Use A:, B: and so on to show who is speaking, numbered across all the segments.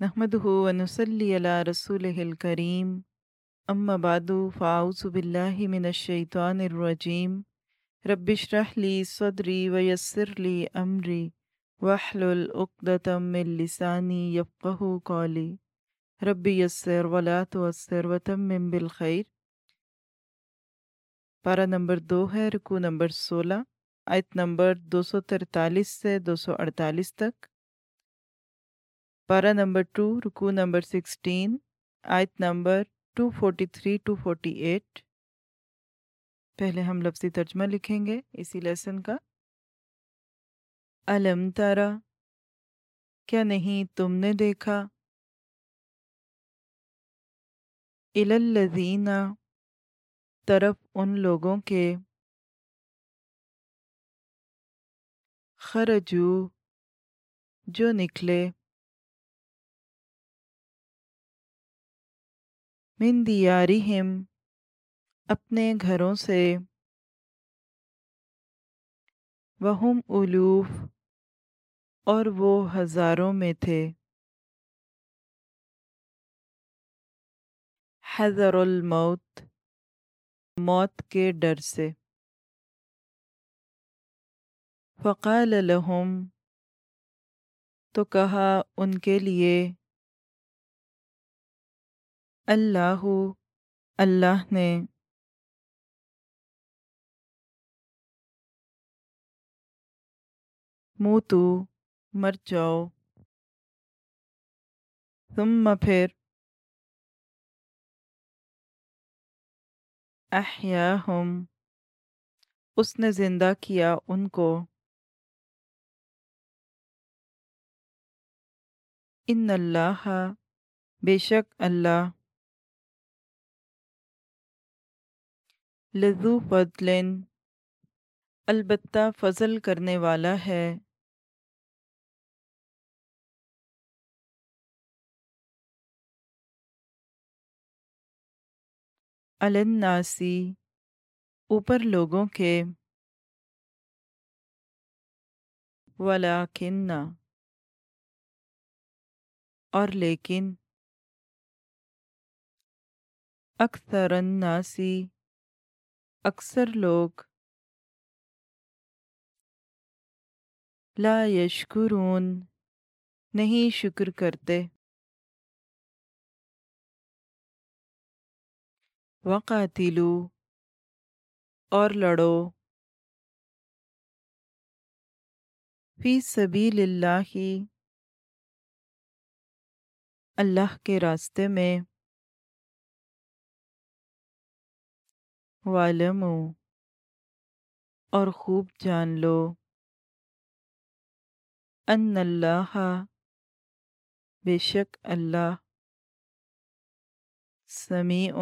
A: نحمده ونصلي على رسوله الكريم. أما بعد، فأعوذ بالله من الشيطان الرجيم. رب اشرح لي صدري ويسر لي أمري واحلل عقدة من لساني يفقه قولي. رب يسر ولا تعسر وتمم بالخير. پارہ نمبر دو ہے رکو نمبر سولہ، آیت نمبر دو سو ترتالیس سے دو سو اڑتالیس تک. پارہ نمبر ٹو رکو نمبر سکسٹین آیت number two forty three to forty eight پہلے ہم لفظی ترجمہ لکھیں گے اسی لیسن کا علم تارا کیا نہیں تم نے دیکھا الذین طرف ان لوگوں کے خرجو جو نکلے من دیارہم اپنے گھروں سے۔ وہم الوف اور وہ ہزاروں میں تھے۔ حذر الموت، موت کے ڈر سے۔ فقال لہم تو کہا ان کے لیے اللہ اللہ نے منہ تو مر جاؤ۔ ثم پھر احیاہم۔ اس نے زندہ کیا ان کو۔ ان اللہ، بے شک اللہ لذو فضل البتہ فضل کرنے والا ہے۔ الناسی اوپر لوگوں کے۔ ولیکن اور لیکن اکثر الناسی اکثر لوگ لا یشکرون نہیں شکر کرتے۔ وقاتلو اور لڑو۔ فی سبیل اللہ ہی اللہ کے راستے میں۔ والمو اور خوب جان لو۔ ان اللہ بے شک اللہ سمیع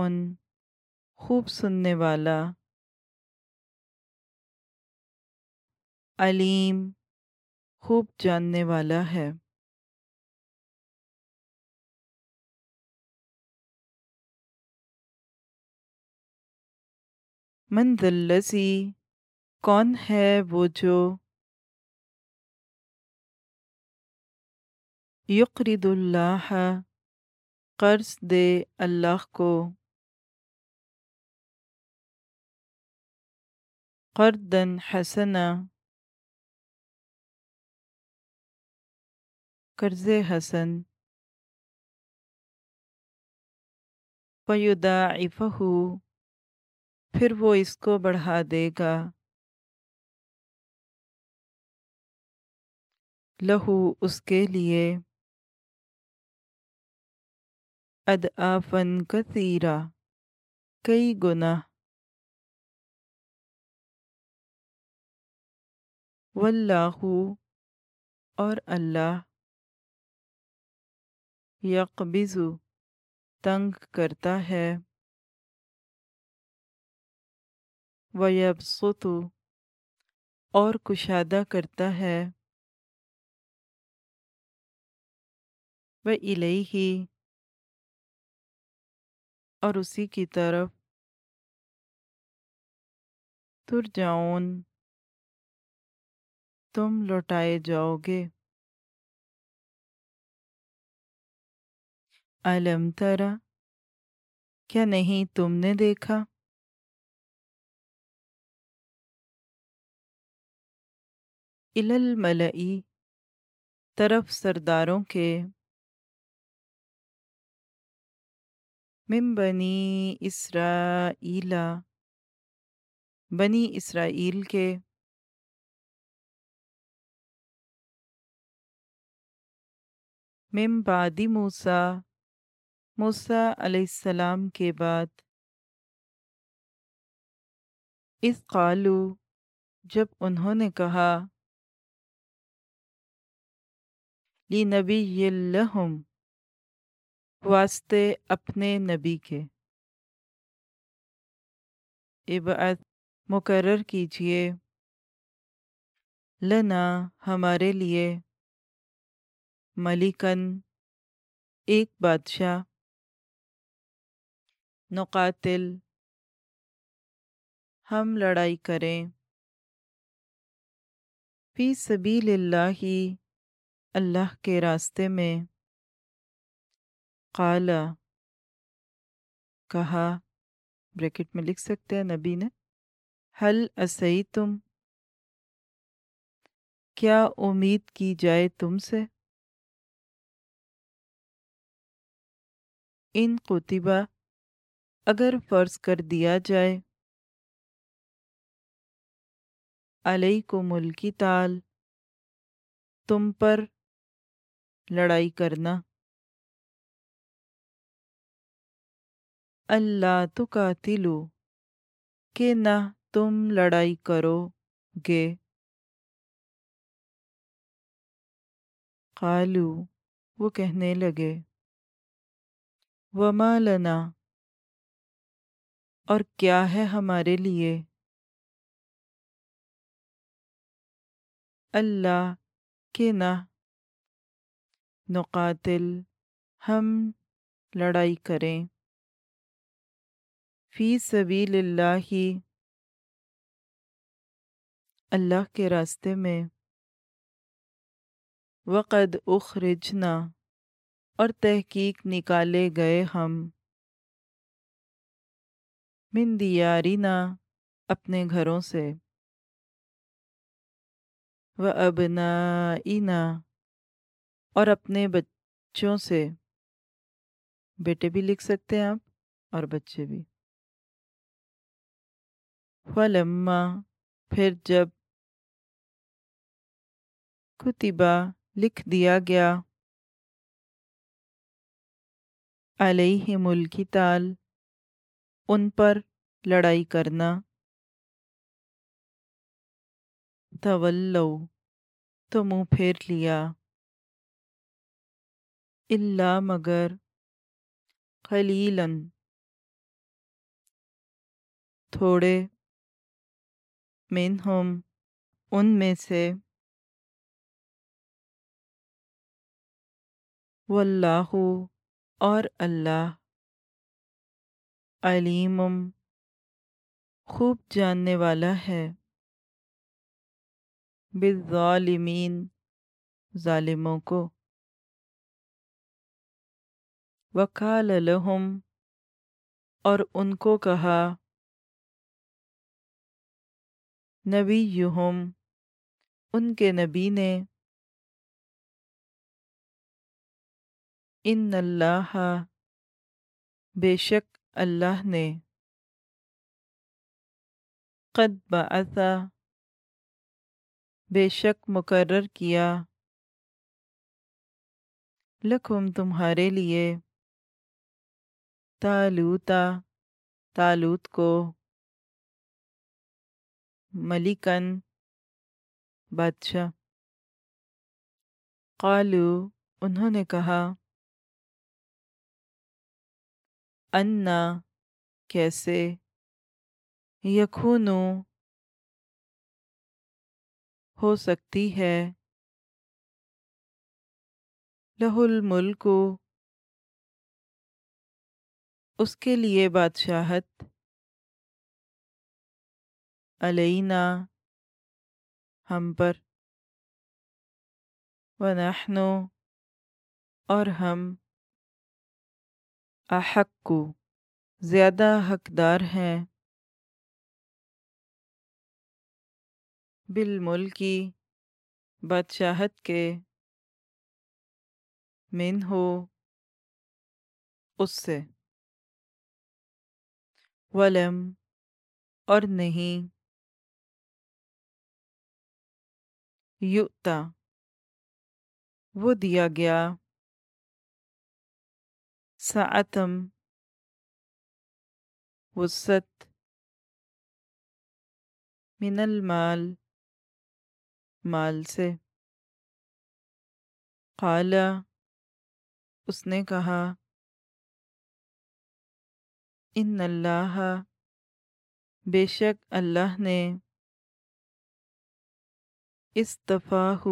A: خوب سننے والا۔ علیم خوب جاننے والا ہے۔ من ذا الذي كان هابوتو يقرض الله قرض دي الله؟ كو قرضا حسنا. قرض حسن. فيضاعفه پھر وہ اس کو بڑھا دے گا۔ لہو اس کے لیے۔ ادآفن کثیرہ کئی گناہ۔ واللہ اور اللہ یقبض تنگ کرتا ہے۔ ویبسط اور کشادہ کرتا ہے۔ وَإِلَيْهِ اور اسی کی طرف ترجعون تم لوٹائے جاؤ گے علم ترا کیا نہیں تم نے دیکھا؟ الملئی طرف سرداروں کے من بنی اسرائیل بنی اسرائیل کے من بعد موسیٰ موسیٰ علیہ السلام کے بعد۔ اس قالو جب انہوں نے کہا لنبی لہم، واسطے اپنے نبی کے۔ عبعت مقرر کیجیے۔ لنا ہمارے لیے۔ ملکن، ایک بادشاہ۔ نقاتل۔ ہم لڑائی کریں۔ فی سبیل اللہ ہی اللہ کے راستے میں۔ قال، کہا، بریکٹ میں لکھ سکتے ہیں نبی نے۔ حل اسی تم کیا امید کی جائے تم سے؟ ان قطبہ، اگر فرض کر دیا جائے۔ علیکم ملکی تال تم پر لڑائی کرنا۔ اللہ تقاتلو کہ نہ تم لڑائی کرو گے۔ قالو، وہ کہنے لگے، وما لنا، اور کیا ہے ہمارے لیے؟ اللہ کے نہ نقاتل، ہم لڑائی کریں۔ فی سبیل اللہ اللہ کے راستے میں۔ وقد اخرجنا، اور تحقیق نکالے گئے ہم۔ من دیارنا، اپنے گھروں سے۔ و ابنائنا۔ اور اپنے بچوں سے بیٹے بھی لکھ سکتے ہیں آپ اور بچے بھی۔ فلما پھر جب کتبہ لکھ دیا گیا، علیہ ملکی تال، ان پر لڑائی کرنا۔ تولو تو منہ پھیر لیا۔ اللہ مگر خلیلاً تھوڑے منہم، ان میں سے واللہ اور اللہ علیم، خوب جاننے والا ہے۔ بالظالمین، ظالموں کو۔ وقال لہم اور ان کو کہا نبی ان کے نبی نے، ان اللہ، بے شک اللہ نے، قد بعثا بے شک مقرر کیا لکھم تمہارے لیے۔ تالوتا، تالوت کو ملکن بادشاہ۔ قالو، انہوں نے کہا، انا، کیسے؟ یخونو ہو سکتی ہے۔ لہ الملک اس کے لیے بادشاہت علینا، ہم پر۔ ونحن اور ہم احق، زیادہ حقدار ہیں۔ بالملکی بادشاہت کے من ہو اس سے۔ ولم اور نہیں۔ یؤتا وہ دیا گیا۔ سعتم وسط من المال۔ مال سے۔ قال۔ اس نے کہا۔ ان اللہ بے شک اللہ نے استفاح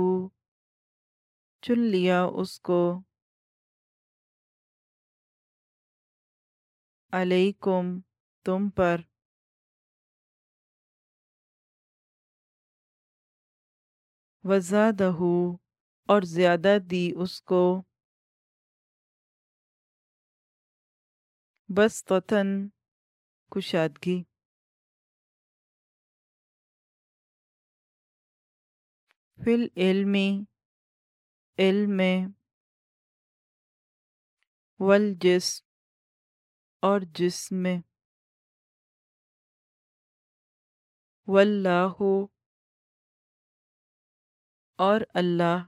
A: چن لیا اس کو۔ علیکم، تم پر۔ وزادہ اور زیادہ دی اس کو۔ بس قطن کشادگی فی العلمی علم والجسم اور جسم۔ میں واللہ اور اللہ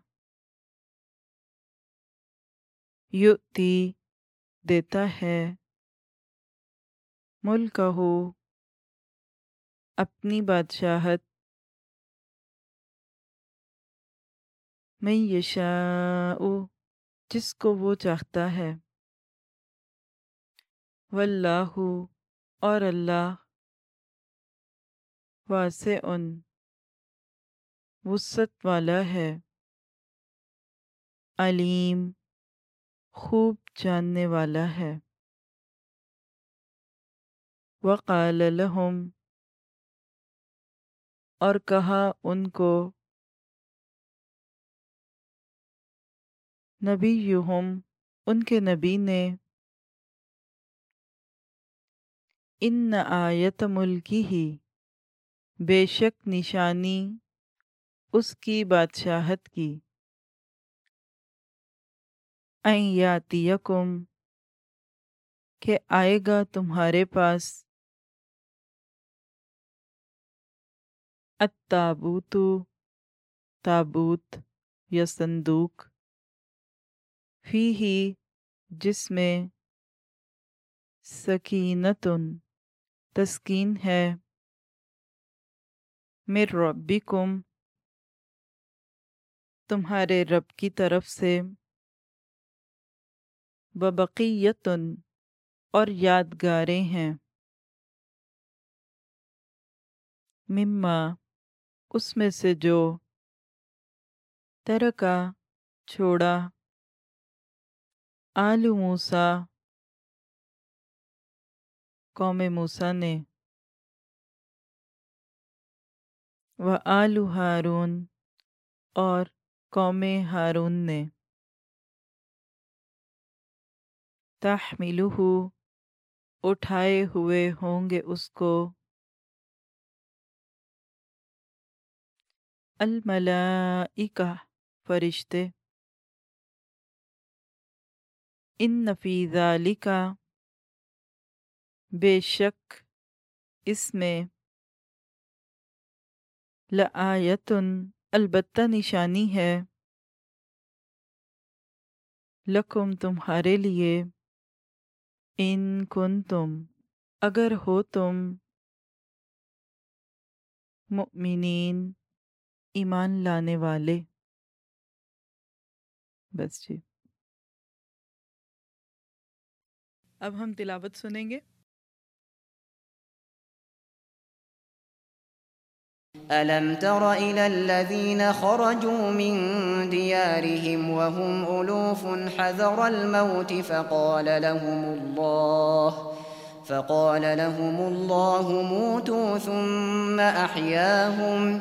A: یؤتی دیتا ہے۔ ملک ہو، اپنی بادشاہت میں یشاء، جس کو وہ چاہتا ہے۔ واللہ اور اللہ واسع۔ وسط والا ہے۔ علیم، خوب جاننے والا ہے۔ وقال لهم اور کہا ان کو نبی ان کے نبی نے، ان آیت ملکی ہی بے شک نشانی اس کی بادشاہت کی۔ این یاتیکم، کہ آئے گا تمہارے پاس التابوت تابوت یا صندوق فی ہی جس میں سکینتن تسکین ہے مر ربکم تمہارے رب کی طرف سے ببقیتن اور یادگاریں ہیں مما اس میں سے جو ترکا چھوڑا آل موسا قوم موسا نے و آل ہارون اور قوم ہارون نے تحملہ اٹھائے ہوئے ہوں گے اس کو الملائکہ فرشتے۔ ان نفی ذالکا بے شک اس میں لآیتن البتہ نشانی ہے۔ لکم تمہارے لیے۔ ان کن تم اگر ہو تم مؤمنین۔ ایمان لانے والے بس جی اب ہم تلاوت سنیں گے
B: ألم تر إلى الذين خرجوا من ديارهم وهم ألوف حذر الموت فقال لهم الله فقال لهم الله موتوا ثم أحياهم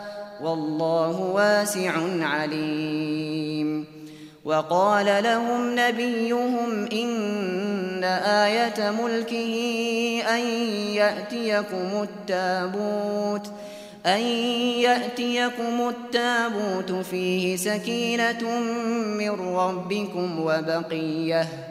B: والله واسع عليم. وقال لهم نبيهم إن آية ملكه أن يأتيكم التابوت أن يأتيكم التابوت فيه سكينة من ربكم وبقية.